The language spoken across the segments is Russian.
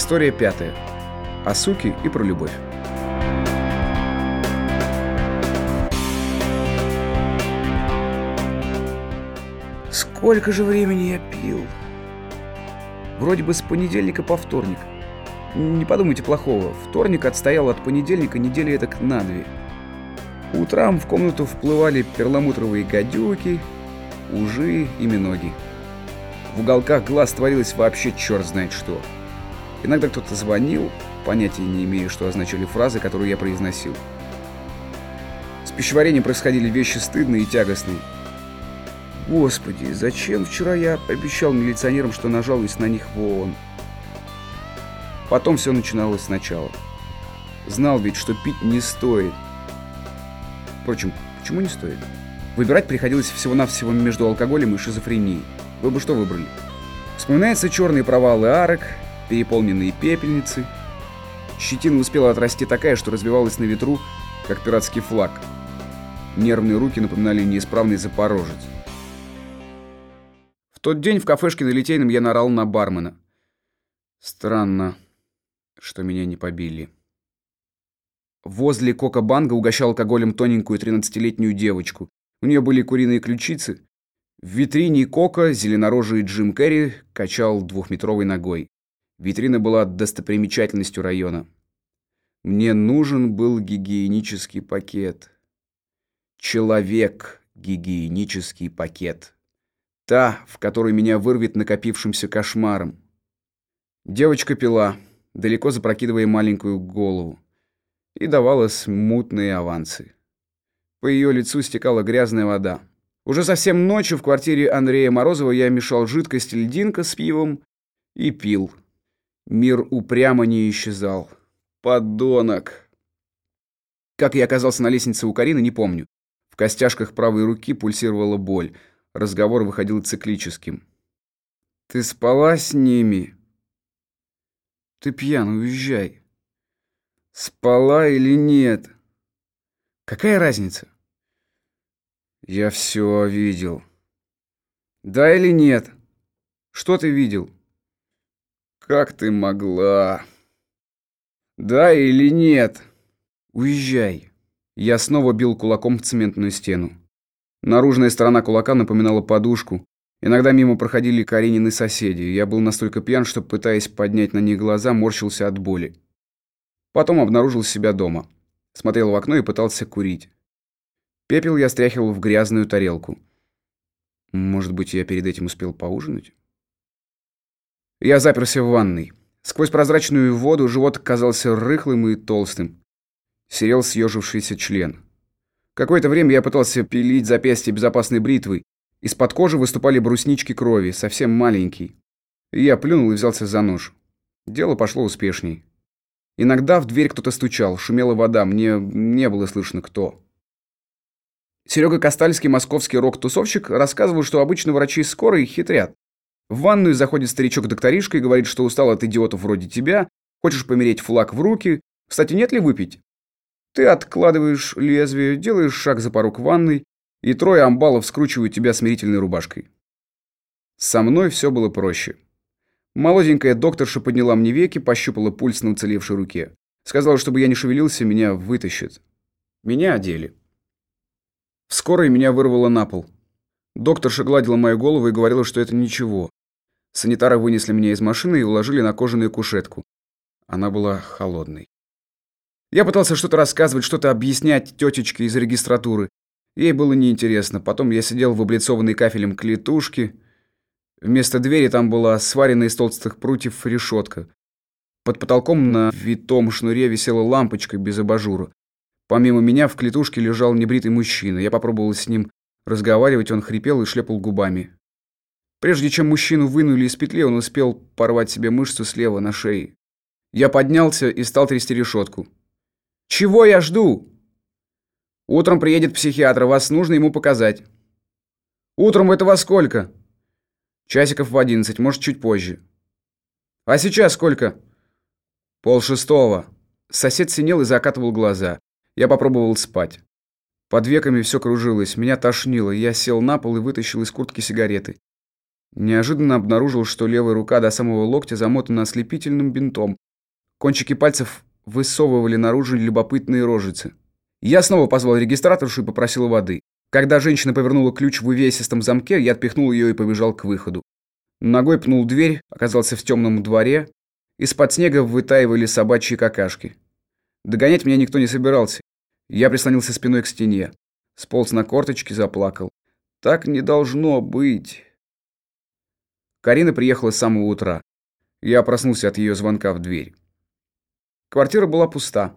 История пятая. О суке и про любовь. Сколько же времени я пил? Вроде бы с понедельника по вторник. Не подумайте плохого, вторник отстоял от понедельника недели так на две. Утром в комнату вплывали перламутровые гадюки, ужи и миноги. В уголках глаз творилось вообще черт знает что. Иногда кто-то звонил, понятия не имея, что означали фразы, которые я произносил. С пищеварением происходили вещи стыдные и тягостные. Господи, зачем вчера я обещал милиционерам, что нажалуюсь на них в ООН? Потом все начиналось сначала. Знал ведь, что пить не стоит. Впрочем, почему не стоит? Выбирать приходилось всего-навсего между алкоголем и шизофренией. Вы бы что выбрали? Вспоминаются черные провалы арок, переполненные пепельницы. Щетина успела отрасти такая, что развивалась на ветру, как пиратский флаг. Нервные руки напоминали неисправный запорожец. В тот день в кафешке на Литейном я нарал на бармена. Странно, что меня не побили. Возле Кока-Банга угощал алкоголем тоненькую 13-летнюю девочку. У нее были куриные ключицы. В витрине Кока зеленорожий Джим Керри качал двухметровой ногой. Витрина была достопримечательностью района. Мне нужен был гигиенический пакет. Человек гигиенический пакет. Та, в которой меня вырвет накопившимся кошмаром. Девочка пила, далеко запрокидывая маленькую голову, и давала смутные авансы. По ее лицу стекала грязная вода. Уже совсем ночью в квартире Андрея Морозова я мешал жидкость льдинка с пивом и пил. Мир упрямо не исчезал. Подонок. Как я оказался на лестнице у Карины, не помню. В костяшках правой руки пульсировала боль. Разговор выходил циклическим. «Ты спала с ними?» «Ты пьян, уезжай». «Спала или нет?» «Какая разница?» «Я все видел». «Да или нет?» «Что ты видел?» Как ты могла? Да или нет? Уезжай. Я снова бил кулаком в цементную стену. Наружная сторона кулака напоминала подушку. Иногда мимо проходили Каренины соседи. Я был настолько пьян, что, пытаясь поднять на них глаза, морщился от боли. Потом обнаружил себя дома. Смотрел в окно и пытался курить. Пепел я стряхивал в грязную тарелку. Может быть, я перед этим успел поужинать? Я заперся в ванной. Сквозь прозрачную воду живот казался рыхлым и толстым. Серел съежившийся член. Какое-то время я пытался пилить запястье безопасной бритвой. Из-под кожи выступали бруснички крови, совсем маленькие. Я плюнул и взялся за нож. Дело пошло успешней. Иногда в дверь кто-то стучал, шумела вода, мне не было слышно кто. Серега Костальский, московский рок-тусовщик, рассказывал, что обычно врачи скорой хитрят. В ванную заходит старичок-докторишка и говорит, что устал от идиотов вроде тебя, хочешь помереть флаг в руки. Кстати, нет ли выпить? Ты откладываешь лезвие, делаешь шаг за порог ванной, и трое амбалов скручивают тебя смирительной рубашкой. Со мной все было проще. Молоденькая докторша подняла мне веки, пощупала пульс на уцелевшей руке. Сказала, чтобы я не шевелился, меня вытащит. Меня одели. В скорой меня вырвало на пол. Докторша гладила мою голову и говорила, что это ничего. Санитары вынесли меня из машины и уложили на кожаную кушетку. Она была холодной. Я пытался что-то рассказывать, что-то объяснять тетечке из регистратуры. Ей было неинтересно. Потом я сидел в облицованной кафелем клетушке. Вместо двери там была сваренная из толстых прутьев решетка. Под потолком на витом шнуре висела лампочка без абажура. Помимо меня в клетушке лежал небритый мужчина. Я попробовал с ним разговаривать, он хрипел и шлепал губами. Прежде чем мужчину вынули из петли, он успел порвать себе мышцу слева на шее. Я поднялся и стал трясти решетку. «Чего я жду?» «Утром приедет психиатр, вас нужно ему показать». «Утром это во сколько?» «Часиков в одиннадцать, может, чуть позже». «А сейчас сколько?» «Пол шестого». Сосед синел и закатывал глаза. Я попробовал спать. Под веками все кружилось, меня тошнило, я сел на пол и вытащил из куртки сигареты. Неожиданно обнаружил, что левая рука до самого локтя замотана ослепительным бинтом. Кончики пальцев высовывали наружу любопытные рожицы. Я снова позвал регистраторшу и попросил воды. Когда женщина повернула ключ в увесистом замке, я отпихнул ее и побежал к выходу. Ногой пнул дверь, оказался в темном дворе. Из-под снега вытаивали собачьи какашки. Догонять меня никто не собирался. Я прислонился спиной к стене. Сполз на корточки, заплакал. Так не должно быть. Карина приехала с самого утра. Я проснулся от ее звонка в дверь. Квартира была пуста.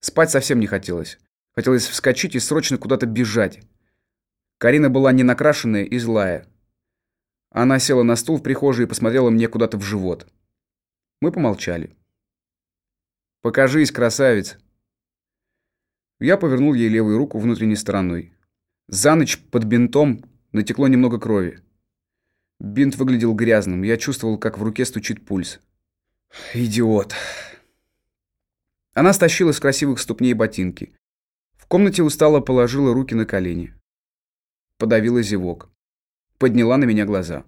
Спать совсем не хотелось. Хотелось вскочить и срочно куда-то бежать. Карина была не накрашенная и злая. Она села на стул в прихожей и посмотрела мне куда-то в живот. Мы помолчали. «Покажись, красавец!» Я повернул ей левую руку внутренней стороной. За ночь под бинтом натекло немного крови. Бинт выглядел грязным. Я чувствовал, как в руке стучит пульс. Идиот. Она стащила с красивых ступней ботинки. В комнате устало положила руки на колени. Подавила зевок. Подняла на меня глаза.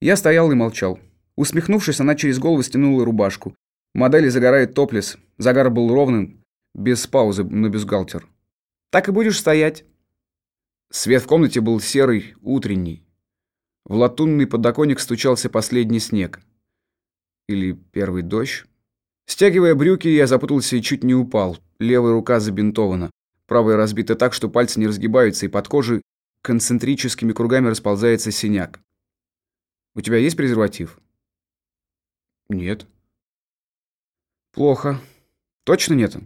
Я стоял и молчал. Усмехнувшись, она через голову стянула рубашку. Модели загорает топлес. Загар был ровным, без паузы на бюстгальтер. «Так и будешь стоять». Свет в комнате был серый, утренний. В латунный подоконник стучался последний снег. Или первый дождь. Стягивая брюки, я запутался и чуть не упал. Левая рука забинтована. Правая разбита так, что пальцы не разгибаются, и под кожей концентрическими кругами расползается синяк. «У тебя есть презерватив?» «Нет». «Плохо. Точно нет?»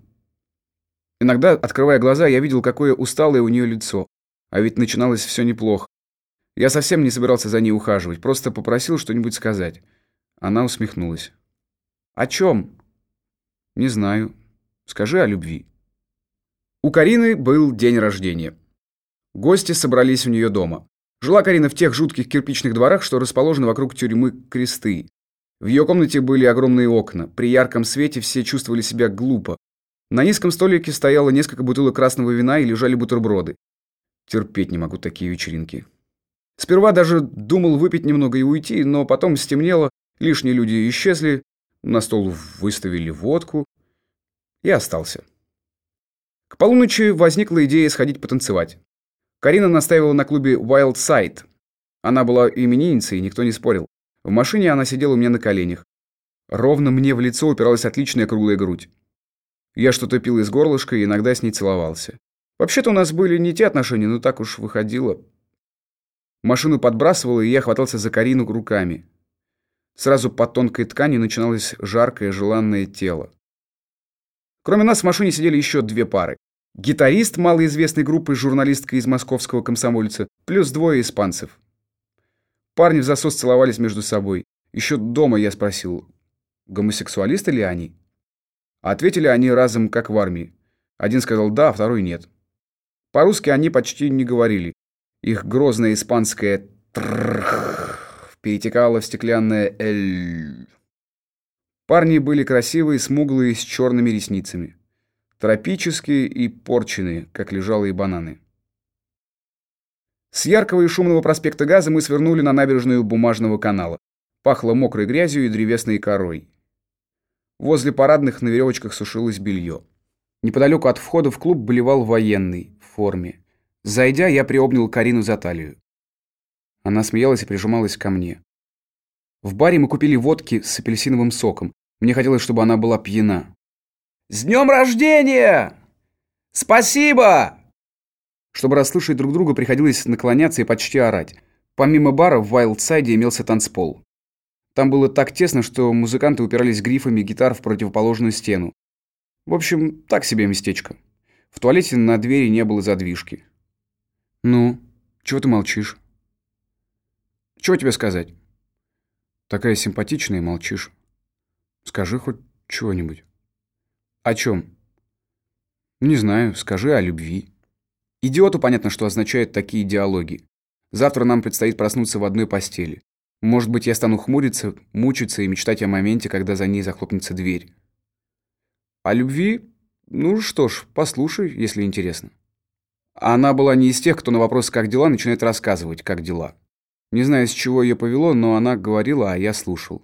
Иногда, открывая глаза, я видел, какое усталое у нее лицо. А ведь начиналось все неплохо. Я совсем не собирался за ней ухаживать, просто попросил что-нибудь сказать. Она усмехнулась. «О чем?» «Не знаю. Скажи о любви». У Карины был день рождения. Гости собрались у нее дома. Жила Карина в тех жутких кирпичных дворах, что расположены вокруг тюрьмы Кресты. В ее комнате были огромные окна. При ярком свете все чувствовали себя глупо. На низком столике стояло несколько бутылок красного вина и лежали бутерброды. Терпеть не могу такие вечеринки. Сперва даже думал выпить немного и уйти, но потом стемнело, лишние люди исчезли, на стол выставили водку и остался. К полуночи возникла идея сходить потанцевать. Карина настаивала на клубе Wild Side. Она была именинницей, никто не спорил. В машине она сидела у меня на коленях. Ровно мне в лицо упиралась отличная круглая грудь. Я что-то пил из горлышка и иногда с ней целовался. Вообще-то у нас были не те отношения, но так уж выходило. Машину подбрасывало, и я хватался за Карину руками. Сразу по тонкой ткани начиналось жаркое, желанное тело. Кроме нас в машине сидели еще две пары. Гитарист малоизвестной группы, журналистка из московского комсомольца, плюс двое испанцев. Парни в засос целовались между собой. Еще дома я спросил, гомосексуалисты ли они? Ответили они разом, как в армии. Один сказал «да», а второй «нет». По-русски они почти не говорили. Их грозное испанское перетекало в стеклянное «эль». Парни были красивые, смуглые, с черными ресницами. Тропические и порченые, как лежалые бананы. С яркого и шумного проспекта Газа мы свернули на набережную Бумажного канала. Пахло мокрой грязью и древесной корой. Возле парадных на веревочках сушилось белье. Неподалеку от входа в клуб болевал военный в форме. Зайдя, я приобнял Карину за талию. Она смеялась и прижималась ко мне. В баре мы купили водки с апельсиновым соком. Мне хотелось, чтобы она была пьяна. «С днем рождения! Спасибо!» Чтобы расслышать друг друга, приходилось наклоняться и почти орать. Помимо бара в Вайлдсайде имелся танцпол. Там было так тесно, что музыканты упирались грифами гитар в противоположную стену. В общем, так себе местечко. В туалете на двери не было задвижки. «Ну, чего ты молчишь?» «Чего тебе сказать?» «Такая симпатичная, молчишь. Скажи хоть чего-нибудь». «О чем?» «Не знаю, скажи о любви». Идиоту понятно, что означают такие диалоги. Завтра нам предстоит проснуться в одной постели. Может быть, я стану хмуриться, мучиться и мечтать о моменте, когда за ней захлопнется дверь. О любви? Ну что ж, послушай, если интересно. Она была не из тех, кто на вопрос «как дела?» начинает рассказывать «как дела». Не знаю, с чего ее повело, но она говорила, а я слушал.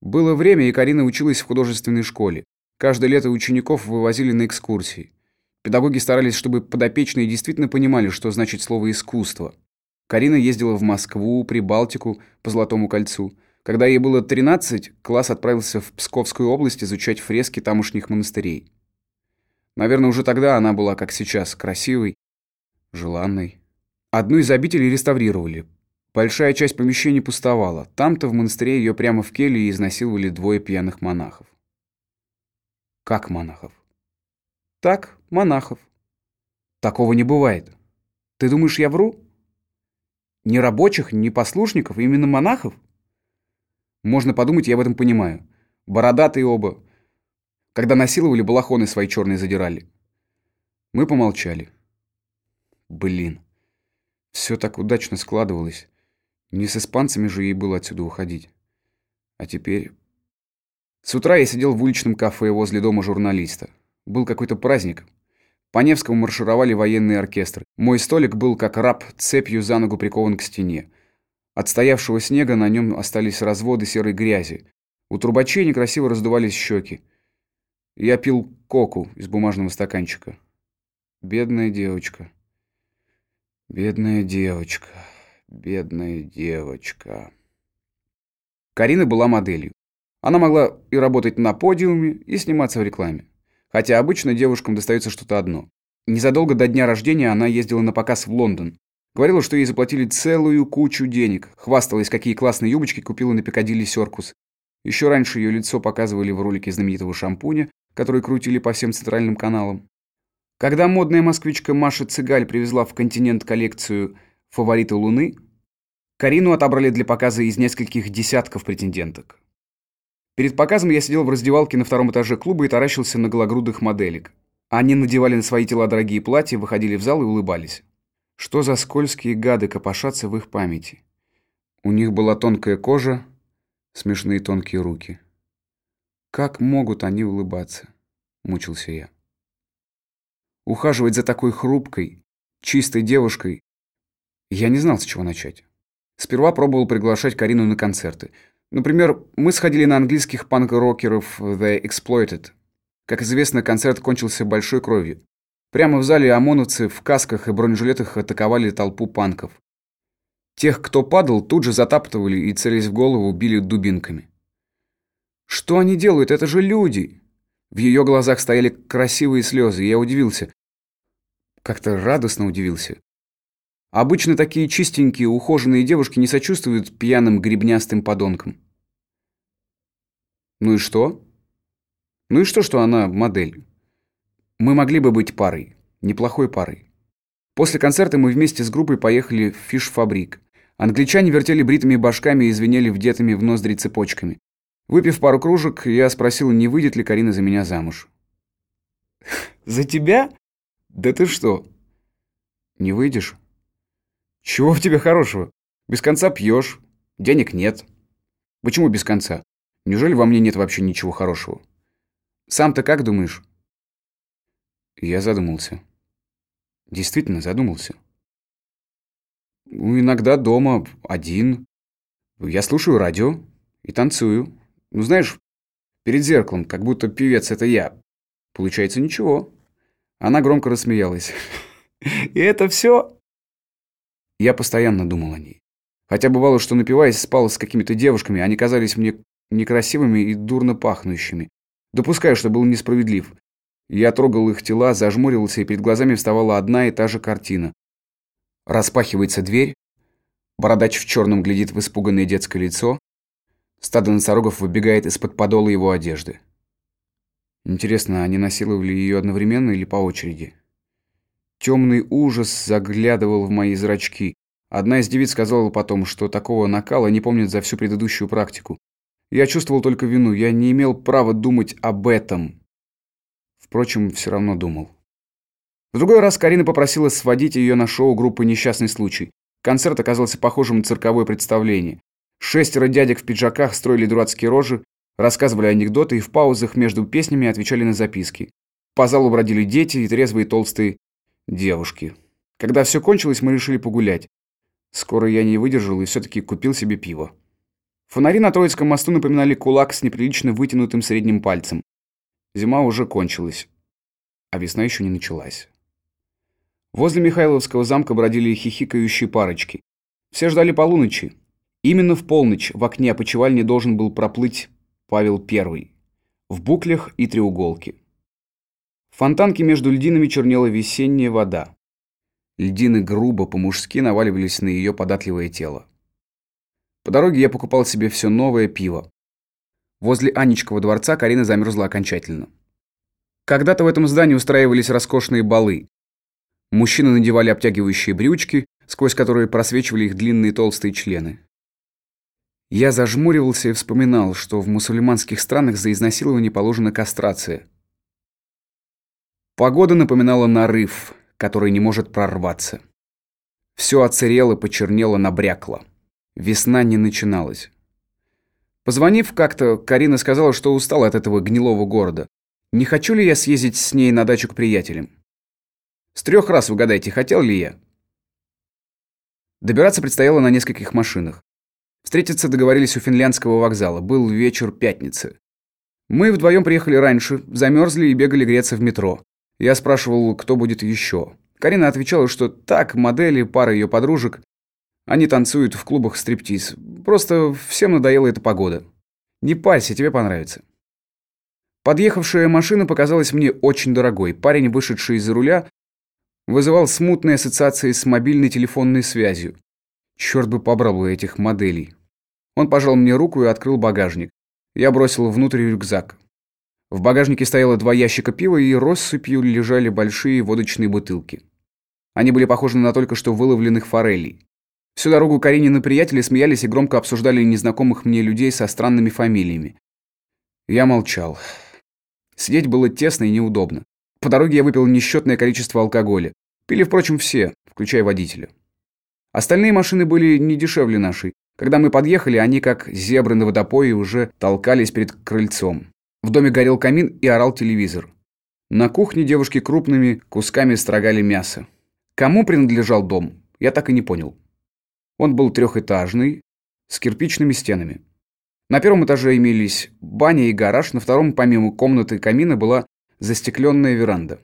Было время, и Карина училась в художественной школе. Каждое лето учеников вывозили на экскурсии. Педагоги старались, чтобы подопечные действительно понимали, что значит слово «искусство». Карина ездила в Москву, Прибалтику, по Золотому кольцу. Когда ей было 13, класс отправился в Псковскую область изучать фрески тамошних монастырей. Наверное, уже тогда она была, как сейчас, красивой, желанной. Одну из обителей реставрировали. Большая часть помещений пустовала. Там-то в монастыре ее прямо в келье изнасиловали двое пьяных монахов. Как монахов? Так, монахов. Такого не бывает. Ты думаешь, я вру? Ни рабочих, ни послушников, именно монахов? Можно подумать, я в этом понимаю. Бородатые оба. Когда насиловали, балахоны свои черные задирали. Мы помолчали. Блин. Все так удачно складывалось. Не с испанцами же ей было отсюда уходить. А теперь... С утра я сидел в уличном кафе возле дома журналиста. Был какой-то праздник. По Невскому маршировали военные оркестры. Мой столик был, как раб, цепью за ногу прикован к стене. От стоявшего снега на нем остались разводы серой грязи. У трубачей некрасиво раздувались щеки. Я пил коку из бумажного стаканчика. Бедная девочка. Бедная девочка. Бедная девочка. Карина была моделью. Она могла и работать на подиуме, и сниматься в рекламе. Хотя обычно девушкам достается что-то одно. Незадолго до дня рождения она ездила на показ в Лондон. Говорила, что ей заплатили целую кучу денег. Хвасталась, какие классные юбочки купила на Пикадилли Серкус. Еще раньше ее лицо показывали в ролике знаменитого шампуня, который крутили по всем центральным каналам. Когда модная москвичка Маша Цыгаль привезла в континент коллекцию «Фавориты Луны», Карину отобрали для показа из нескольких десятков претенденток. Перед показом я сидел в раздевалке на втором этаже клуба и таращился на гологрудых моделек. Они надевали на свои тела дорогие платья, выходили в зал и улыбались. Что за скользкие гады копошатся в их памяти? У них была тонкая кожа, смешные тонкие руки. Как могут они улыбаться? Мучился я. Ухаживать за такой хрупкой, чистой девушкой я не знал, с чего начать. Сперва пробовал приглашать Карину на концерты – Например, мы сходили на английских панк-рокеров The Exploited. Как известно, концерт кончился большой кровью. Прямо в зале ОМОНовцы в касках и бронежилетах атаковали толпу панков. Тех, кто падал, тут же затаптывали и, целясь в голову, били дубинками. «Что они делают? Это же люди!» В ее глазах стояли красивые слезы, и я удивился. Как-то радостно удивился. Обычно такие чистенькие, ухоженные девушки не сочувствуют пьяным гребнястым подонкам. Ну и что? Ну и что, что она модель? Мы могли бы быть парой, неплохой парой. После концерта мы вместе с группой поехали в фиш-фабрик. Англичане вертели бритыми башками и звенели вдетыми в ноздри цепочками. Выпив пару кружек, я спросил, не выйдет ли Карина за меня замуж. «За тебя? Да ты что?» «Не выйдешь?» Чего в тебе хорошего? Без конца пьешь, денег нет. Почему без конца? Неужели во мне нет вообще ничего хорошего? Сам-то как думаешь? Я задумался. Действительно задумался. Ну, иногда дома один. Я слушаю радио и танцую. Ну, знаешь, перед зеркалом, как будто певец это я. Получается ничего. Она громко рассмеялась. И это все? Я постоянно думал о ней. Хотя бывало, что напиваясь, спал с какими-то девушками, они казались мне некрасивыми и дурно пахнущими. Допускаю, что был несправедлив. Я трогал их тела, зажмуривался, и перед глазами вставала одна и та же картина. Распахивается дверь, бородач в черном глядит в испуганное детское лицо, стадо носорогов выбегает из-под подола его одежды. Интересно, они насиловали ее одновременно или по очереди? Темный ужас заглядывал в мои зрачки. Одна из девиц сказала потом, что такого накала не помнит за всю предыдущую практику. Я чувствовал только вину, я не имел права думать об этом. Впрочем, все равно думал. В другой раз Карина попросила сводить ее на шоу группы «Несчастный случай». Концерт оказался похожим на цирковое представление. Шестеро дядек в пиджаках строили дурацкие рожи, рассказывали анекдоты и в паузах между песнями отвечали на записки. По залу бродили дети и трезвые толстые девушки. Когда все кончилось, мы решили погулять. Скоро я не выдержал и все-таки купил себе пиво. Фонари на Троицком мосту напоминали кулак с неприлично вытянутым средним пальцем. Зима уже кончилась, а весна еще не началась. Возле Михайловского замка бродили хихикающие парочки. Все ждали полуночи. Именно в полночь в окне опочивальни должен был проплыть Павел I. В буклях и треуголке. В фонтанке между льдинами чернела весенняя вода. Льдины грубо, по-мужски наваливались на ее податливое тело. По дороге я покупал себе все новое пиво. Возле Анечкова дворца Карина замерзла окончательно. Когда-то в этом здании устраивались роскошные балы. Мужчины надевали обтягивающие брючки, сквозь которые просвечивали их длинные толстые члены. Я зажмуривался и вспоминал, что в мусульманских странах за изнасилование положена кастрация. Погода напоминала нарыв, который не может прорваться. Все оцерело, почернело, набрякло. Весна не начиналась. Позвонив как-то, Карина сказала, что устала от этого гнилого города. Не хочу ли я съездить с ней на дачу к приятелям? С трех раз угадайте, хотел ли я? Добираться предстояло на нескольких машинах. Встретиться договорились у финляндского вокзала. Был вечер пятницы. Мы вдвоем приехали раньше, замерзли и бегали греться в метро. Я спрашивал, кто будет еще. Карина отвечала, что так, модели, пара ее подружек. Они танцуют в клубах стриптиз. Просто всем надоела эта погода. Не парься, тебе понравится. Подъехавшая машина показалась мне очень дорогой. Парень, вышедший из-за руля, вызывал смутные ассоциации с мобильной телефонной связью. Черт бы побрал у этих моделей. Он пожал мне руку и открыл багажник. Я бросил внутрь рюкзак. В багажнике стояло два ящика пива и россыпью лежали большие водочные бутылки. Они были похожи на только что выловленных форелей. Всю дорогу Каринины приятели смеялись и громко обсуждали незнакомых мне людей со странными фамилиями. Я молчал. Сидеть было тесно и неудобно. По дороге я выпил несчетное количество алкоголя. Пили, впрочем, все, включая водителя. Остальные машины были не дешевле нашей. Когда мы подъехали, они, как зебры на водопое, уже толкались перед крыльцом. В доме горел камин и орал телевизор. На кухне девушки крупными кусками строгали мясо. Кому принадлежал дом, я так и не понял. Он был трехэтажный, с кирпичными стенами. На первом этаже имелись баня и гараж, на втором, помимо комнаты и камина, была застекленная веранда.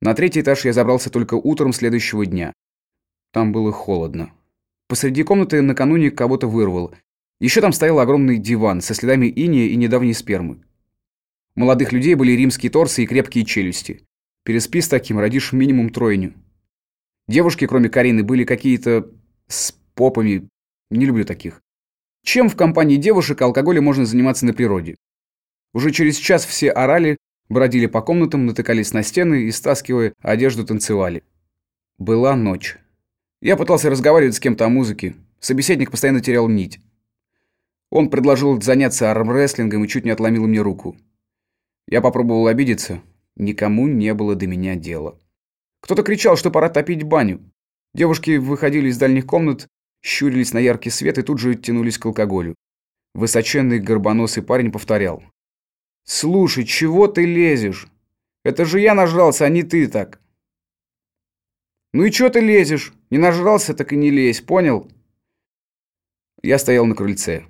На третий этаж я забрался только утром следующего дня. Там было холодно. Посреди комнаты накануне кого-то вырвало. Еще там стоял огромный диван со следами иния и недавней спермы. Молодых людей были римские торсы и крепкие челюсти. Переспи с таким, родишь минимум тройню. Девушки, кроме Карины, были какие-то с попами. Не люблю таких. Чем в компании девушек алкоголем можно заниматься на природе? Уже через час все орали, бродили по комнатам, натыкались на стены и, стаскивая одежду, танцевали. Была ночь. Я пытался разговаривать с кем-то о музыке. Собеседник постоянно терял нить. Он предложил заняться армрестлингом и чуть не отломил мне руку. Я попробовал обидеться. Никому не было до меня дела. Кто-то кричал, что пора топить баню. Девушки выходили из дальних комнат, щурились на яркий свет и тут же тянулись к алкоголю. Высоченный горбоносый парень повторял. «Слушай, чего ты лезешь? Это же я нажрался, а не ты так». «Ну и чё ты лезешь? Не нажрался, так и не лезь, понял?» Я стоял на крыльце.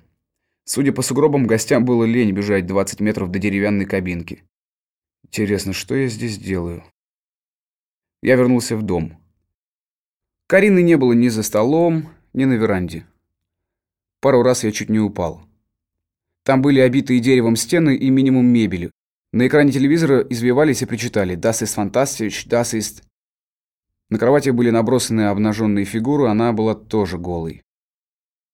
Судя по сугробам, гостям было лень бежать 20 метров до деревянной кабинки. Интересно, что я здесь делаю? Я вернулся в дом. Карины не было ни за столом, ни на веранде. Пару раз я чуть не упал. Там были обитые деревом стены и минимум мебели. На экране телевизора извивались и причитали «Das ist fantastisch, das ist...» На кровати были набросаны обнаженные фигуры, она была тоже голой.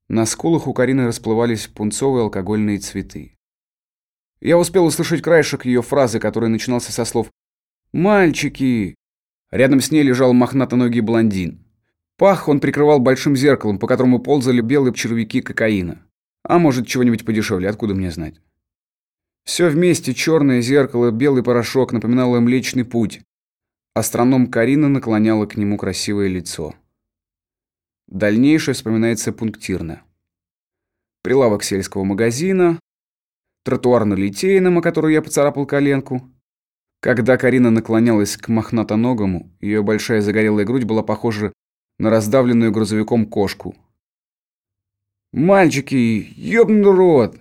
На скулах у Карины расплывались пунцовые алкогольные цветы. Я успел услышать краешек ее фразы, который начинался со слов «Мальчики!». Рядом с ней лежал мохнатоногий блондин. Пах он прикрывал большим зеркалом, по которому ползали белые червяки кокаина. А может, чего-нибудь подешевле, откуда мне знать? Все вместе, черное зеркало, белый порошок, напоминало Млечный Путь. Астроном Карина наклоняла к нему красивое лицо. Дальнейшее вспоминается пунктирно. Прилавок сельского магазина, тротуар на Литейном, о которой я поцарапал коленку. Когда Карина наклонялась к мохнатоногому, ее большая загорелая грудь была похожа на раздавленную грузовиком кошку. «Мальчики, ёбаный рот!»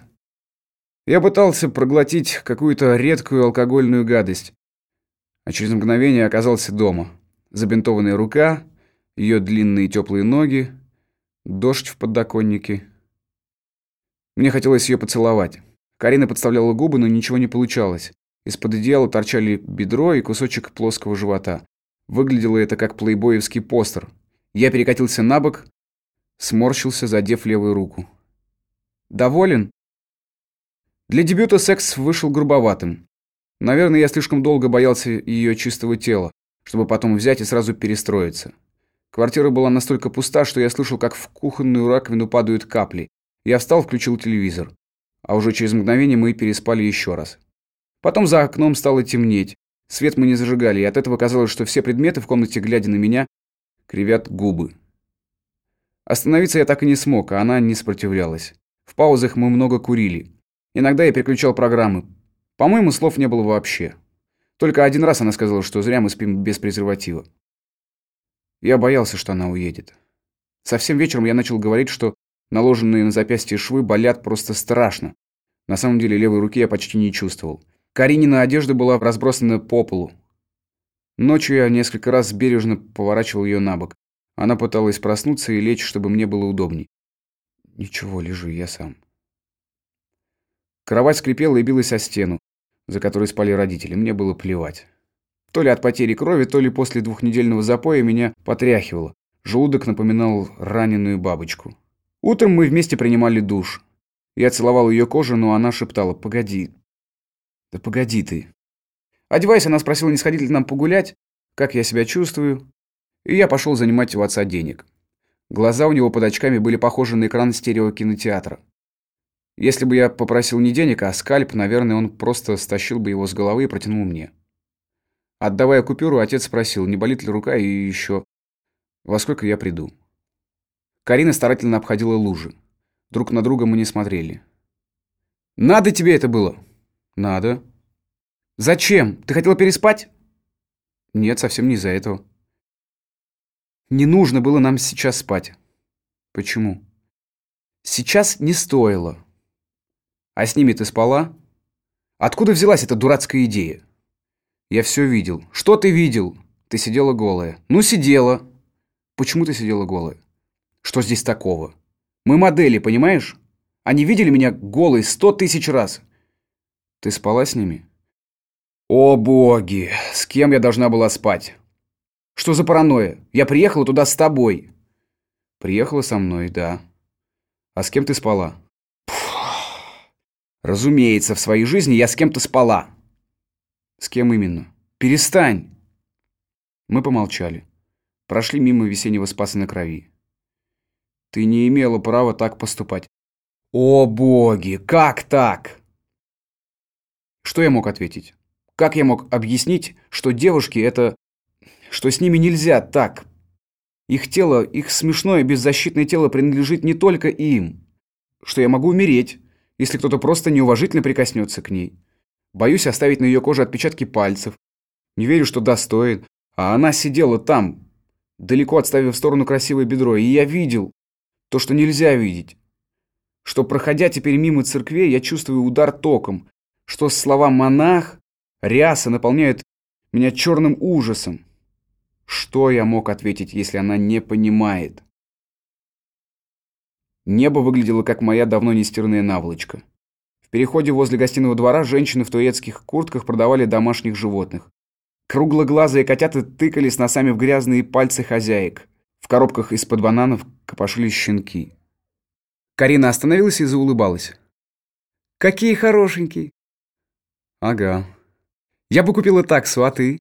Я пытался проглотить какую-то редкую алкогольную гадость, а через мгновение оказался дома. Забинтованная рука, ее длинные теплые ноги, дождь в подоконнике. Мне хотелось ее поцеловать. Карина подставляла губы, но ничего не получалось. Из-под одеяла торчали бедро и кусочек плоского живота. Выглядело это как плейбоевский постер. Я перекатился на бок, сморщился, задев левую руку. «Доволен?» Для дебюта секс вышел грубоватым. Наверное, я слишком долго боялся ее чистого тела, чтобы потом взять и сразу перестроиться. Квартира была настолько пуста, что я слышал, как в кухонную раковину падают капли. Я встал, включил телевизор. А уже через мгновение мы переспали еще раз. Потом за окном стало темнеть. Свет мы не зажигали, и от этого казалось, что все предметы в комнате, глядя на меня, кривят губы. Остановиться я так и не смог, а она не сопротивлялась. В паузах мы много курили. Иногда я переключал программы. По-моему, слов не было вообще. Только один раз она сказала, что зря мы спим без презерватива. Я боялся, что она уедет. Совсем вечером я начал говорить, что наложенные на запястье швы болят просто страшно. На самом деле левой руки я почти не чувствовал. Каринина одежда была разбросана по полу. Ночью я несколько раз бережно поворачивал ее на бок. Она пыталась проснуться и лечь, чтобы мне было удобней. Ничего, лежу я сам. Кровать скрипела и билась о стену, за которой спали родители. Мне было плевать. То ли от потери крови, то ли после двухнедельного запоя меня потряхивало. Желудок напоминал раненую бабочку. Утром мы вместе принимали душ. Я целовал ее кожу, но она шептала «Погоди, да погоди ты. Одеваясь, она спросила, не сходить ли нам погулять, как я себя чувствую. И я пошел занимать у отца денег. Глаза у него под очками были похожи на экран стереокинотеатра. Если бы я попросил не денег, а скальп, наверное, он просто стащил бы его с головы и протянул мне. Отдавая купюру, отец спросил, не болит ли рука и еще, во сколько я приду. Карина старательно обходила лужи. Друг на друга мы не смотрели. «Надо тебе это было!» «Надо». «Зачем? Ты хотела переспать?» «Нет, совсем не из-за этого». «Не нужно было нам сейчас спать». «Почему?» «Сейчас не стоило». «А с ними ты спала?» «Откуда взялась эта дурацкая идея?» «Я все видел». «Что ты видел?» «Ты сидела голая». «Ну, сидела». «Почему ты сидела голая?» «Что здесь такого?» «Мы модели, понимаешь? Они видели меня голой сто тысяч раз». Ты спала с ними? О боги, с кем я должна была спать? Что за паранойя? Я приехала туда с тобой. Приехала со мной, да. А с кем ты спала? Разумеется, в своей жизни я с кем-то спала. С кем именно? Перестань. Мы помолчали. Прошли мимо весеннего спаса на крови. Ты не имела права так поступать. О боги, как так? Что я мог ответить? Как я мог объяснить, что девушки это... что с ними нельзя так? Их тело, их смешное беззащитное тело принадлежит не только им. Что я могу умереть, если кто-то просто неуважительно прикоснется к ней. Боюсь оставить на ее коже отпечатки пальцев. Не верю, что достоин. А она сидела там, далеко отставив в сторону красивое бедро, и я видел то, что нельзя видеть. Что, проходя теперь мимо церквей, я чувствую удар током, что слова «монах», «ряса» наполняют меня черным ужасом. Что я мог ответить, если она не понимает? Небо выглядело, как моя давно нестиранная наволочка. В переходе возле гостиного двора женщины в турецких куртках продавали домашних животных. Круглоглазые котята тыкались носами в грязные пальцы хозяек. В коробках из-под бананов копошились щенки. Карина остановилась и заулыбалась. «Какие хорошенькие! Ага. Я бы купила таксу, а ты?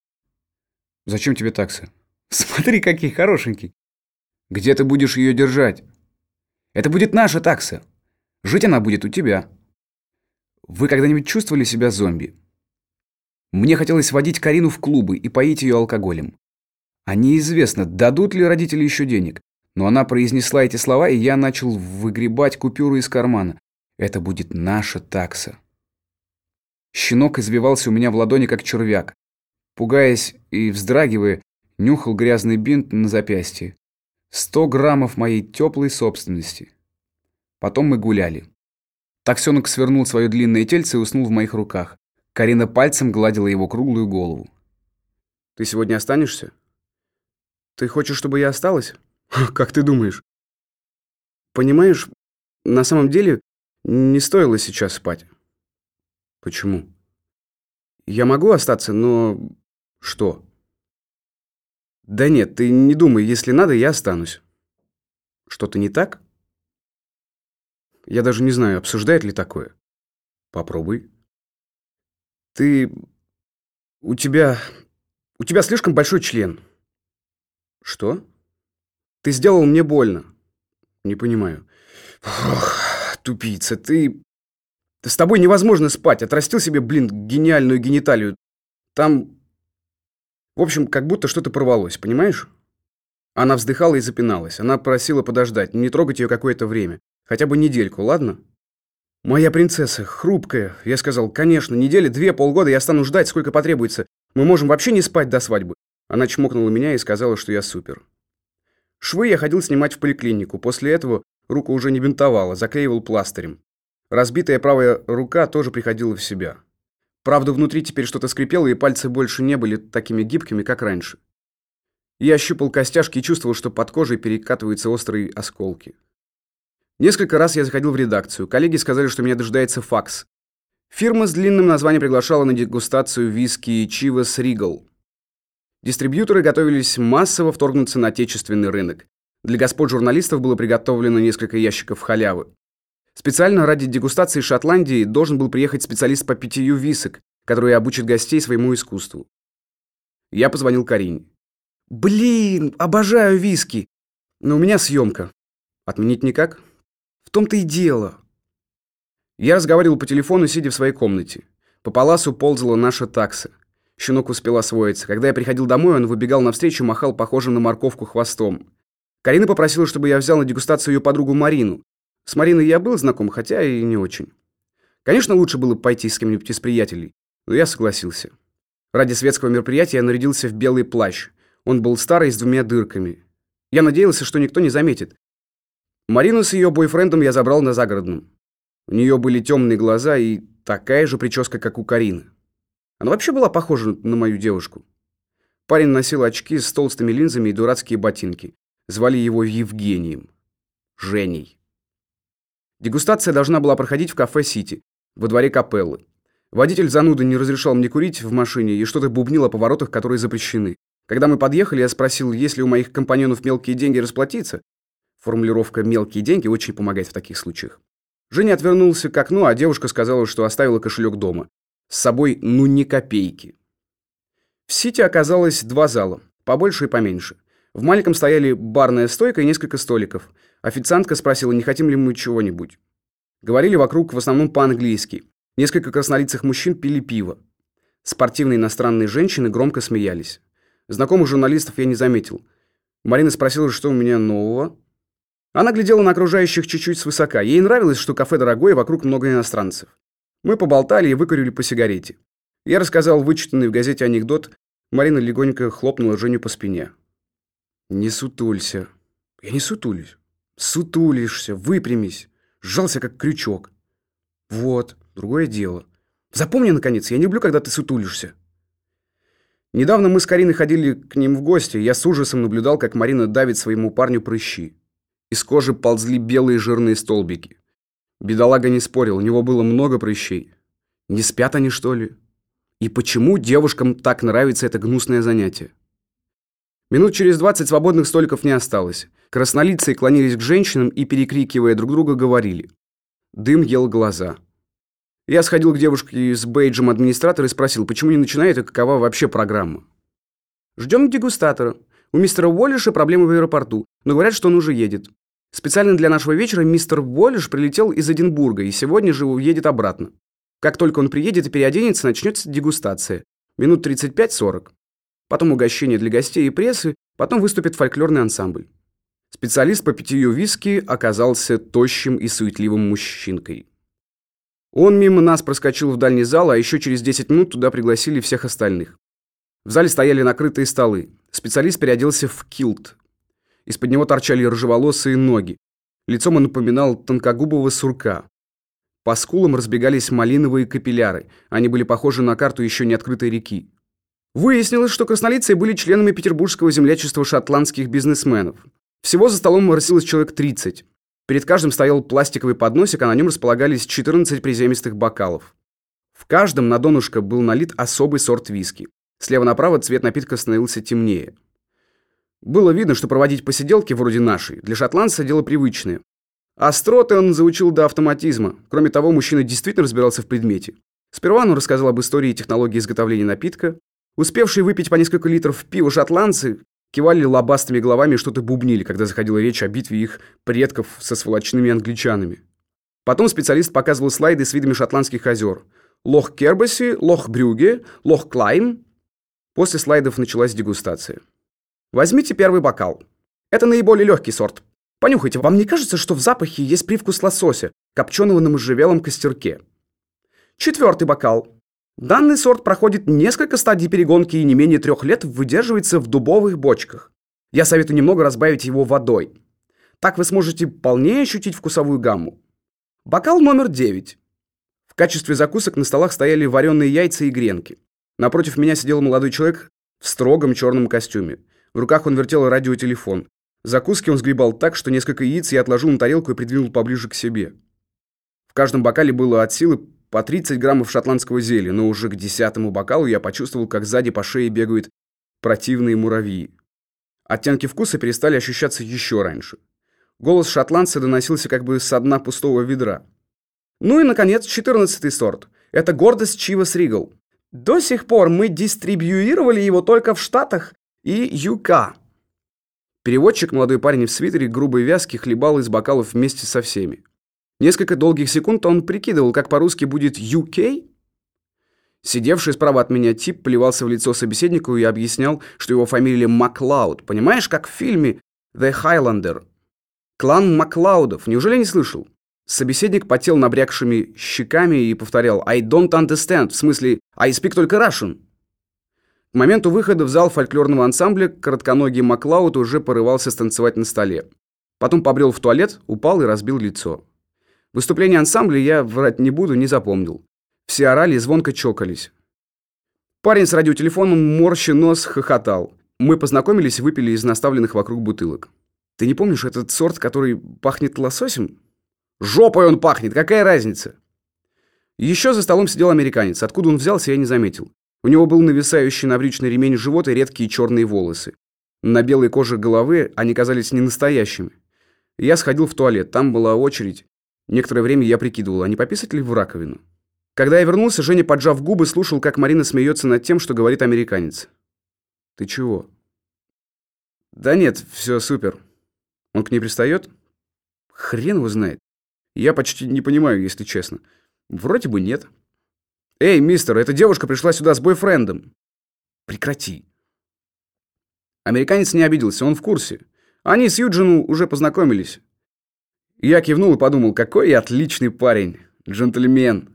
Зачем тебе такса? Смотри, какие хорошенький. Где ты будешь ее держать? Это будет наша такса. Жить она будет у тебя. Вы когда-нибудь чувствовали себя зомби? Мне хотелось водить Карину в клубы и поить ее алкоголем. А неизвестно, дадут ли родители еще денег. Но она произнесла эти слова, и я начал выгребать купюру из кармана. Это будет наша такса. Щенок извивался у меня в ладони, как червяк. Пугаясь и вздрагивая, нюхал грязный бинт на запястье. Сто граммов моей теплой собственности. Потом мы гуляли. Таксенок свернул свое длинное тельце и уснул в моих руках. Карина пальцем гладила его круглую голову. «Ты сегодня останешься? Ты хочешь, чтобы я осталась? Как ты думаешь?» «Понимаешь, на самом деле не стоило сейчас спать». «Почему?» «Я могу остаться, но...» «Что?» «Да нет, ты не думай, если надо, я останусь». «Что-то не так?» «Я даже не знаю, обсуждает ли такое». «Попробуй». «Ты... у тебя... у тебя слишком большой член». «Что?» «Ты сделал мне больно». «Не понимаю». «Ох, тупица, ты... С тобой невозможно спать. Отрастил себе, блин, гениальную гениталию. Там в общем, как будто что-то порвалось, понимаешь? Она вздыхала и запиналась. Она просила подождать, не трогать ее какое-то время. Хотя бы недельку, ладно? «Моя принцесса, хрупкая». Я сказал, «Конечно, недели, две, полгода я стану ждать, сколько потребуется. Мы можем вообще не спать до свадьбы». Она чмокнула меня и сказала, что я супер. Швы я ходил снимать в поликлинику. После этого руку уже не бинтовала, заклеивал пластырем. Разбитая правая рука тоже приходила в себя. Правда, внутри теперь что-то скрипело, и пальцы больше не были такими гибкими, как раньше. Я ощупал костяшки и чувствовал, что под кожей перекатываются острые осколки. Несколько раз я заходил в редакцию. Коллеги сказали, что меня дожидается факс. Фирма с длинным названием приглашала на дегустацию виски Chivas Regal. Дистрибьюторы готовились массово вторгнуться на отечественный рынок. Для господ журналистов было приготовлено несколько ящиков халявы. Специально ради дегустации Шотландии должен был приехать специалист по питью висок, который обучит гостей своему искусству. Я позвонил Карине. «Блин, обожаю виски, но у меня съемка. Отменить никак? В том-то и дело». Я разговаривал по телефону, сидя в своей комнате. По паласу ползала наша такса. Щенок успел освоиться. Когда я приходил домой, он выбегал навстречу, махал похожим на морковку хвостом. Карина попросила, чтобы я взял на дегустацию ее подругу Марину. С Мариной я был знаком, хотя и не очень. Конечно, лучше было пойти с кем-нибудь из приятелей, но я согласился. Ради светского мероприятия я нарядился в белый плащ. Он был старый, с двумя дырками. Я надеялся, что никто не заметит. Марину с ее бойфрендом я забрал на загородном. У нее были темные глаза и такая же прическа, как у Карины. Она вообще была похожа на мою девушку. Парень носил очки с толстыми линзами и дурацкие ботинки. Звали его Евгением. Женей. Дегустация должна была проходить в кафе «Сити», во дворе капеллы. Водитель зануда не разрешал мне курить в машине и что-то бубнил о поворотах, которые запрещены. Когда мы подъехали, я спросил, есть ли у моих компаньонов мелкие деньги расплатиться. Формулировка «мелкие деньги» очень помогает в таких случаях. Женя отвернулся к окну, а девушка сказала, что оставила кошелек дома. С собой ну ни копейки. В «Сити» оказалось два зала, побольше и поменьше. В маленьком стояли барная стойка и несколько столиков. Официантка спросила, не хотим ли мы чего-нибудь. Говорили вокруг в основном по-английски. Несколько краснолицых мужчин пили пиво. Спортивные иностранные женщины громко смеялись. Знакомых журналистов я не заметил. Марина спросила, что у меня нового. Она глядела на окружающих чуть-чуть свысока. Ей нравилось, что кафе дорогое, вокруг много иностранцев. Мы поболтали и выкурили по сигарете. Я рассказал вычитанный в газете анекдот. Марина легонько хлопнула Женю по спине. «Не сутулься». «Я не сутулюсь». «Сутулишься, выпрямись». Сжался, как крючок. «Вот, другое дело. Запомни, наконец, я не люблю, когда ты сутулишься». Недавно мы с Кариной ходили к ним в гости. Я с ужасом наблюдал, как Марина давит своему парню прыщи. Из кожи ползли белые жирные столбики. Бедолага не спорил, у него было много прыщей. Не спят они, что ли? И почему девушкам так нравится это гнусное занятие? Минут через двадцать свободных столиков не осталось. Краснолицые клонились к женщинам и, перекрикивая друг друга, говорили. Дым ел глаза. Я сходил к девушке с бейджем администратора и спросил, почему не начинает и какова вообще программа. «Ждем дегустатора. У мистера Уоллиша проблемы в аэропорту, но говорят, что он уже едет. Специально для нашего вечера мистер Уоллиш прилетел из Эдинбурга и сегодня же уедет обратно. Как только он приедет и переоденется, начнется дегустация. Минут 35-40 потом угощение для гостей и прессы, потом выступит фольклорный ансамбль. Специалист по питью виски оказался тощим и суетливым мужчинкой. Он мимо нас проскочил в дальний зал, а еще через 10 минут туда пригласили всех остальных. В зале стояли накрытые столы. Специалист переоделся в килт. Из-под него торчали рыжеволосые ноги. Лицом он напоминал тонкогубого сурка. По скулам разбегались малиновые капилляры. Они были похожи на карту еще не открытой реки. Выяснилось, что краснолицые были членами петербургского землячества шотландских бизнесменов. Всего за столом моросилось человек 30. Перед каждым стоял пластиковый подносик, а на нем располагались 14 приземистых бокалов. В каждом на донышко был налит особый сорт виски. Слева направо цвет напитка становился темнее. Было видно, что проводить посиделки вроде нашей для шотландца дело привычное. Остроты он заучил до автоматизма. Кроме того, мужчина действительно разбирался в предмете. Сперва он рассказал об истории и технологии изготовления напитка. Успевшие выпить по несколько литров пива шотландцы кивали лобастыми головами и что-то бубнили, когда заходила речь о битве их предков со сволочными англичанами. Потом специалист показывал слайды с видами шотландских озер. Лох Кербаси, Лох Брюге, Лох Клайм. После слайдов началась дегустация. Возьмите первый бокал. Это наиболее легкий сорт. Понюхайте, вам не кажется, что в запахе есть привкус лосося, копченого на можжевелом костерке? Четвертый бокал. Данный сорт проходит несколько стадий перегонки и не менее трех лет выдерживается в дубовых бочках. Я советую немного разбавить его водой. Так вы сможете полнее ощутить вкусовую гамму. Бокал номер 9. В качестве закусок на столах стояли вареные яйца и гренки. Напротив меня сидел молодой человек в строгом черном костюме. В руках он вертел радиотелефон. Закуски он сгребал так, что несколько яиц я отложил на тарелку и придвинул поближе к себе. В каждом бокале было от силы по 30 граммов шотландского зелья, но уже к десятому бокалу я почувствовал, как сзади по шее бегают противные муравьи. Оттенки вкуса перестали ощущаться еще раньше. Голос шотландца доносился как бы со дна пустого ведра. Ну и, наконец, четырнадцатый сорт. Это гордость Чивас Ригл. До сих пор мы дистрибьюировали его только в Штатах и ЮК. Переводчик, молодой парень в свитере, грубой вязки, хлебал из бокалов вместе со всеми. Несколько долгих секунд он прикидывал, как по-русски будет «UK». Сидевший справа от меня тип плевался в лицо собеседнику и объяснял, что его фамилия Маклауд. Понимаешь, как в фильме «The Highlander». Клан Маклаудов. Неужели не слышал? Собеседник потел набрякшими щеками и повторял «I don't understand», в смысле «I speak только Russian». К моменту выхода в зал фольклорного ансамбля коротконогий Маклауд уже порывался станцевать на столе. Потом побрел в туалет, упал и разбил лицо. Выступление ансамбля я, врать не буду, не запомнил. Все орали и звонко чокались. Парень с радиотелефоном, морщи нос, хохотал. Мы познакомились и выпили из наставленных вокруг бутылок. Ты не помнишь этот сорт, который пахнет лососем? Жопой он пахнет, какая разница? Еще за столом сидел американец. Откуда он взялся, я не заметил. У него был нависающий на брючный ремень живот и редкие черные волосы. На белой коже головы они казались ненастоящими. Я сходил в туалет, там была очередь. Некоторое время я прикидывал, а не пописать ли в раковину. Когда я вернулся, Женя, поджав губы, слушал, как Марина смеется над тем, что говорит американец. «Ты чего?» «Да нет, все супер. Он к ней пристает?» «Хрен его знает. Я почти не понимаю, если честно. Вроде бы нет». «Эй, мистер, эта девушка пришла сюда с бойфрендом». «Прекрати». Американец не обиделся, он в курсе. Они с Юджину уже познакомились. Я кивнул и подумал, какой я отличный парень, джентльмен.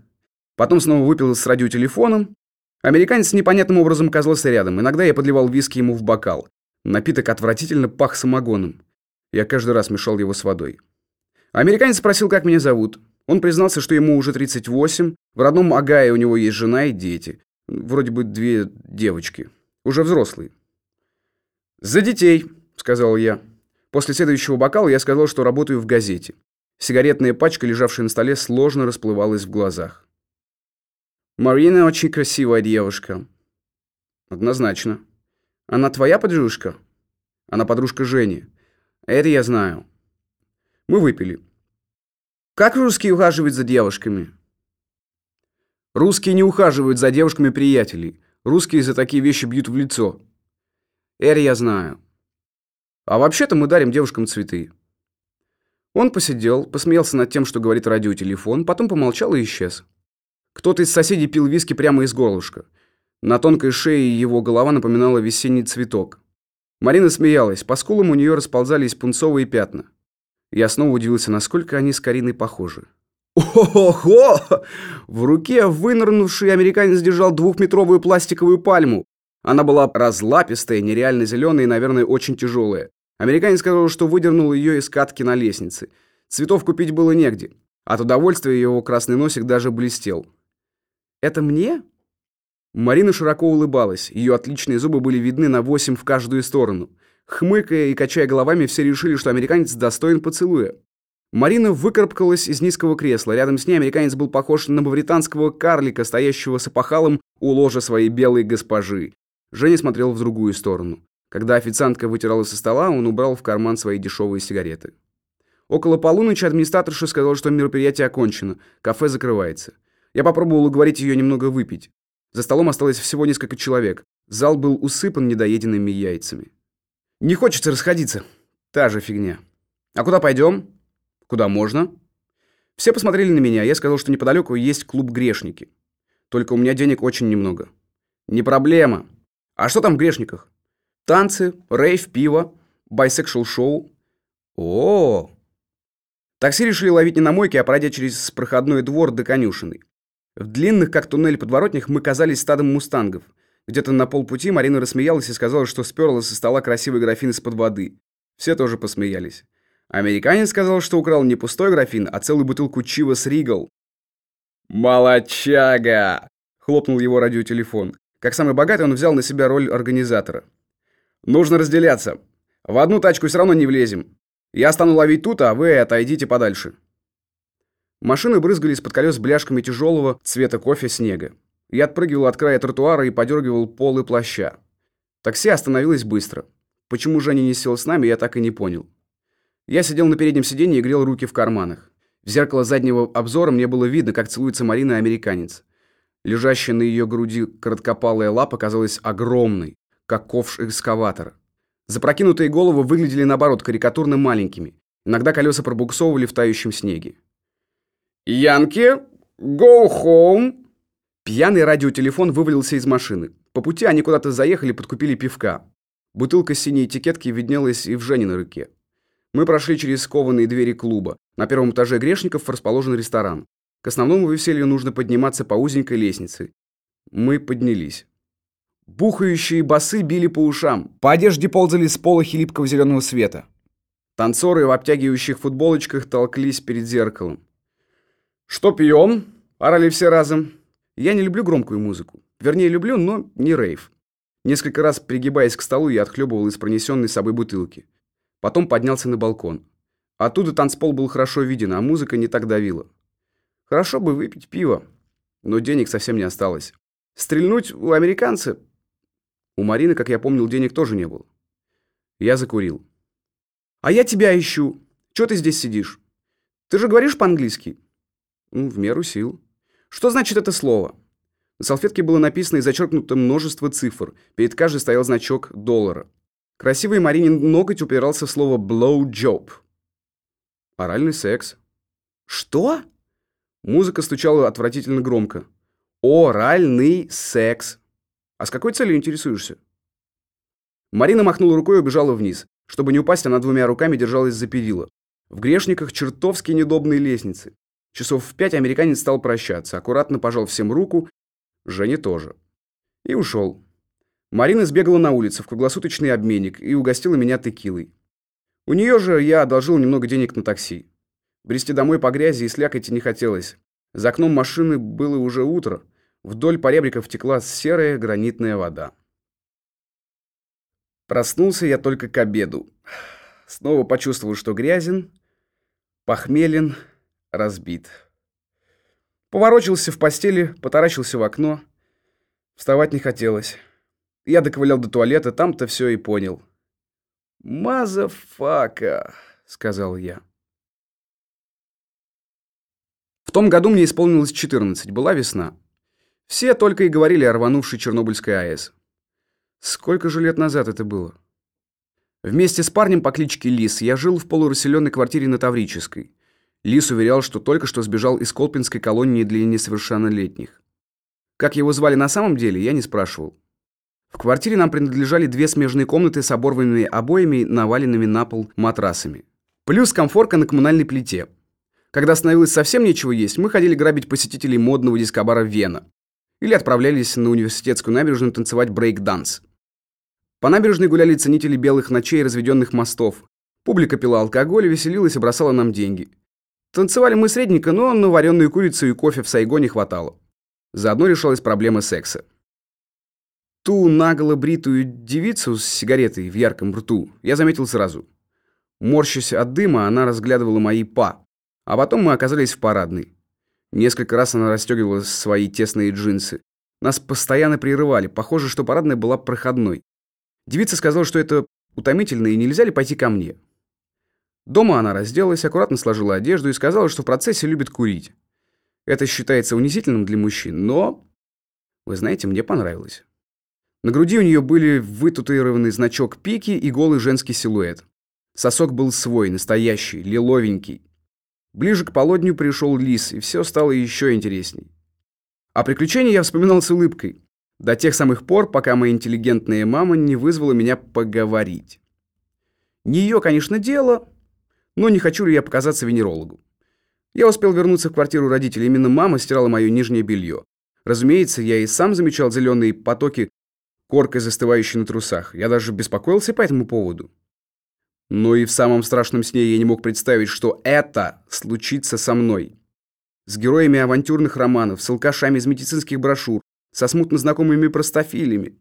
Потом снова выпил с радиотелефоном. Американец непонятным образом оказался рядом. Иногда я подливал виски ему в бокал. Напиток отвратительно пах самогоном. Я каждый раз мешал его с водой. Американец спросил, как меня зовут. Он признался, что ему уже 38. В родном Агае у него есть жена и дети. Вроде бы две девочки. Уже взрослые. «За детей», — сказал я. После следующего бокала я сказал, что работаю в газете. Сигаретная пачка, лежавшая на столе, сложно расплывалась в глазах. «Марина очень красивая девушка». «Однозначно». «Она твоя подружка?» «Она подружка Жени». «Это я знаю». Мы выпили. «Как русские ухаживают за девушками?» «Русские не ухаживают за девушками приятелей. Русские за такие вещи бьют в лицо». «Это я знаю». А вообще-то мы дарим девушкам цветы. Он посидел, посмеялся над тем, что говорит радиотелефон, потом помолчал и исчез. Кто-то из соседей пил виски прямо из горлышка. На тонкой шее его голова напоминала весенний цветок. Марина смеялась, по скулам у нее расползались пунцовые пятна. Я снова удивился, насколько они с Кариной похожи. Ого! В руке вынырнувший американец держал двухметровую пластиковую пальму. Она была разлапистая, нереально зеленая и, наверное, очень тяжелая. Американец сказал, что выдернул ее из катки на лестнице. Цветов купить было негде. От удовольствия его красный носик даже блестел. «Это мне?» Марина широко улыбалась. Ее отличные зубы были видны на восемь в каждую сторону. Хмыкая и качая головами, все решили, что американец достоин поцелуя. Марина выкарабкалась из низкого кресла. Рядом с ней американец был похож на мавританского карлика, стоящего с опахалом у ложа своей белой госпожи. Женя смотрел в другую сторону. Когда официантка вытирала со стола, он убрал в карман свои дешевые сигареты. Около полуночи администраторша сказала, что мероприятие окончено, кафе закрывается. Я попробовал уговорить ее немного выпить. За столом осталось всего несколько человек. Зал был усыпан недоеденными яйцами. Не хочется расходиться. Та же фигня. А куда пойдем? Куда можно? Все посмотрели на меня. Я сказал, что неподалеку есть клуб «Грешники». Только у меня денег очень немного. Не проблема. А что там в «Грешниках»? Танцы, рейв, пиво, байсекшл шоу. О. Такси решили ловить не на мойке, а пройдя через проходной двор до конюшины. В длинных, как туннель подворотнях, мы казались стадом мустангов. Где-то на полпути Марина рассмеялась и сказала, что сперла со стола красивый графин из-под воды. Все тоже посмеялись. Американец сказал, что украл не пустой графин, а целую бутылку Чивас Ригал. «Молодчага!» — хлопнул его радиотелефон. Как самый богатый, он взял на себя роль организатора. «Нужно разделяться. В одну тачку все равно не влезем. Я стану ловить тут, а вы отойдите подальше». Машины брызгали из-под колес бляшками тяжелого цвета кофе снега. Я отпрыгивал от края тротуара и подергивал полы плаща. Такси остановилось быстро. Почему Женя не сел с нами, я так и не понял. Я сидел на переднем сиденье и грел руки в карманах. В зеркало заднего обзора мне было видно, как целуется Марина американец. Лежащая на ее груди короткопалая лапа казалась огромной, как ковш экскаватора. Запрокинутые головы выглядели, наоборот, карикатурно маленькими. Иногда колеса пробуксовывали в тающем снеге. «Янки, go home!» Пьяный радиотелефон вывалился из машины. По пути они куда-то заехали, подкупили пивка. Бутылка с синей этикетки виднелась и в Жениной руке. Мы прошли через скованные двери клуба. На первом этаже грешников расположен ресторан. К основному веселью нужно подниматься по узенькой лестнице. Мы поднялись. Бухающие басы били по ушам. По одежде ползали с полохи липкого зеленого света. Танцоры в обтягивающих футболочках толклись перед зеркалом. «Что пьем?» – орали все разом. Я не люблю громкую музыку. Вернее, люблю, но не рейв. Несколько раз, пригибаясь к столу, я отхлебывал из пронесенной собой бутылки. Потом поднялся на балкон. Оттуда танцпол был хорошо виден, а музыка не так давила. Хорошо бы выпить пиво, но денег совсем не осталось. Стрельнуть у американца? У Марины, как я помнил, денег тоже не было. Я закурил. «А я тебя ищу. Чего ты здесь сидишь? Ты же говоришь по-английски?» «Ну, в меру сил». Что значит это слово? На салфетке было написано и зачеркнуто множество цифр. Перед каждой стоял значок доллара. Красивый Маринин ноготь упирался в слово «blow job». Оральный секс. Что? Музыка стучала отвратительно громко. Оральный секс. А с какой целью интересуешься? Марина махнула рукой и убежала вниз. Чтобы не упасть, она двумя руками держалась за перила. В грешниках чертовски недобные лестницы. Часов в пять американец стал прощаться, аккуратно пожал всем руку, Жене тоже. И ушел. Марина сбегала на улицу в круглосуточный обменник и угостила меня текилой. У нее же я одолжил немного денег на такси. Брести домой по грязи и слякоти не хотелось. За окном машины было уже утро. Вдоль поребриков текла серая гранитная вода. Проснулся я только к обеду. Снова почувствовал, что грязен, похмелен, разбит. Поворочился в постели, потаращился в окно. Вставать не хотелось. Я доковылял до туалета, там-то все и понял. «Motherfucker», — сказал я. В том году мне исполнилось 14, была весна. Все только и говорили о рванувшей Чернобыльской АЭС. Сколько же лет назад это было? Вместе с парнем по кличке Лис я жил в полурасселенной квартире на Таврической. Лис уверял, что только что сбежал из Колпинской колонии для несовершеннолетних. Как его звали на самом деле, я не спрашивал. В квартире нам принадлежали две смежные комнаты с оборванными обоями, наваленными на пол матрасами. Плюс комфорка на коммунальной плите. Когда становилось совсем нечего есть, мы ходили грабить посетителей модного дискобара «Вена». Или отправлялись на университетскую набережную танцевать брейк-данс. По набережной гуляли ценители белых ночей и разведенных мостов. Публика пила алкоголь, веселилась и бросала нам деньги. Танцевали мы средненько, но на вареную курицу и кофе в Сайгоне хватало. Заодно решалась проблема секса. Ту наголо бритую девицу с сигаретой в ярком рту я заметил сразу. Морщась от дыма, она разглядывала мои па. А потом мы оказались в парадной. Несколько раз она расстегивала свои тесные джинсы. Нас постоянно прерывали. Похоже, что парадная была проходной. Девица сказала, что это утомительно и нельзя ли пойти ко мне. Дома она разделась, аккуратно сложила одежду и сказала, что в процессе любит курить. Это считается унизительным для мужчин, но... Вы знаете, мне понравилось. На груди у нее были вытатуированный значок пики и голый женский силуэт. Сосок был свой, настоящий, лиловенький. Ближе к полудню пришел лис, и все стало еще интересней. А приключения я вспоминал с улыбкой. До тех самых пор, пока моя интеллигентная мама не вызвала меня поговорить. Не ее, конечно, дело, но не хочу ли я показаться венерологу. Я успел вернуться в квартиру родителей. Именно мама стирала мое нижнее белье. Разумеется, я и сам замечал зеленые потоки коркой застывающей на трусах. Я даже беспокоился по этому поводу. Но и в самом страшном сне я не мог представить, что это случится со мной. С героями авантюрных романов, с алкашами из медицинских брошюр, со смутно знакомыми простофилями.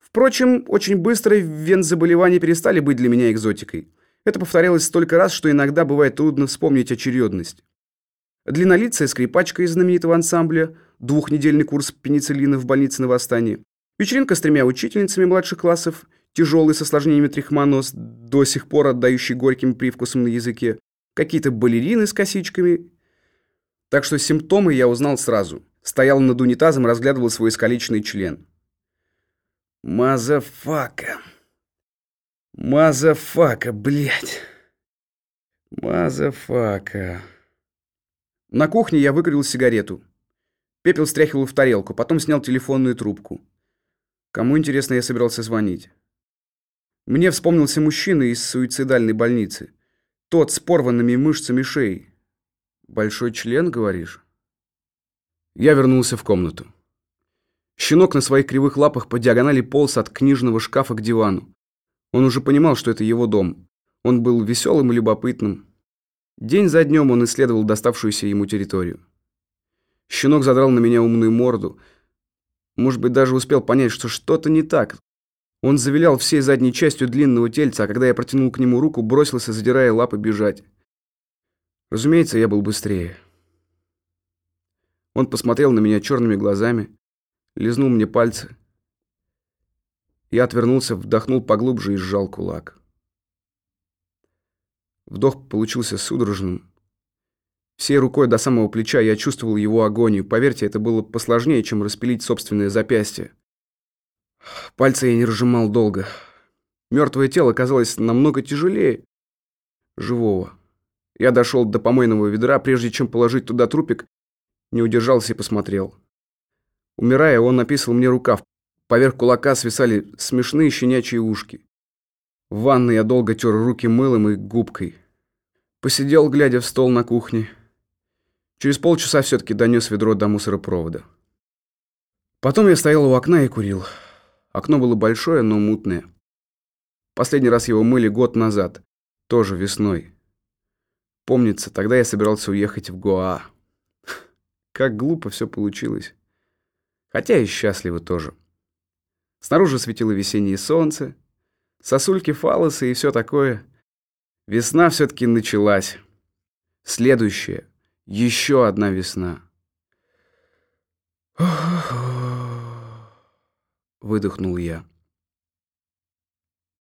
Впрочем, очень быстро вен-заболевания перестали быть для меня экзотикой. Это повторялось столько раз, что иногда бывает трудно вспомнить очередность. Длиннолицая скрипачка из знаменитого ансамбля, двухнедельный курс пенициллина в больнице на восстании, Вечеринка с тремя учительницами младших классов, тяжелый с осложнениями трихмонос, до сих пор отдающий горьким привкусом на языке, какие-то балерины с косичками. Так что симптомы я узнал сразу. Стоял над унитазом разглядывал свой искалеченный член. Motherfucker. Motherfucker, блядь. Motherfucker. На кухне я выкурил сигарету. Пепел стряхивал в тарелку, потом снял телефонную трубку. Кому, интересно, я собирался звонить? Мне вспомнился мужчина из суицидальной больницы. Тот с порванными мышцами шеи. Большой член, говоришь? Я вернулся в комнату. Щенок на своих кривых лапах по диагонали полз от книжного шкафа к дивану. Он уже понимал, что это его дом. Он был веселым и любопытным. День за днем он исследовал доставшуюся ему территорию. Щенок задрал на меня умную морду, может быть, даже успел понять, что что-то не так. Он завилял всей задней частью длинного тельца, а когда я протянул к нему руку, бросился, задирая лапы, бежать. Разумеется, я был быстрее. Он посмотрел на меня черными глазами, лизнул мне пальцы. Я отвернулся, вдохнул поглубже и сжал кулак. Вдох получился судорожным, Всей рукой до самого плеча я чувствовал его агонию. Поверьте, это было посложнее, чем распилить собственное запястье. Пальцы я не разжимал долго. Мертвое тело казалось намного тяжелее живого. Я дошел до помойного ведра, прежде чем положить туда трупик, не удержался и посмотрел. Умирая, он написал мне рукав. Поверх кулака свисали смешные щенячьи ушки. В ванной я долго тер руки мылом и губкой. Посидел, глядя в стол на кухне. Через полчаса все-таки донес ведро до мусоропровода. Потом я стоял у окна и курил. Окно было большое, но мутное. Последний раз его мыли год назад, тоже весной. Помнится, тогда я собирался уехать в Гоа. Как глупо все получилось. Хотя и счастливо тоже. Снаружи светило весеннее солнце, сосульки фалосы и все такое. Весна все-таки началась. Следующая, еще одна весна. Выдохнул я.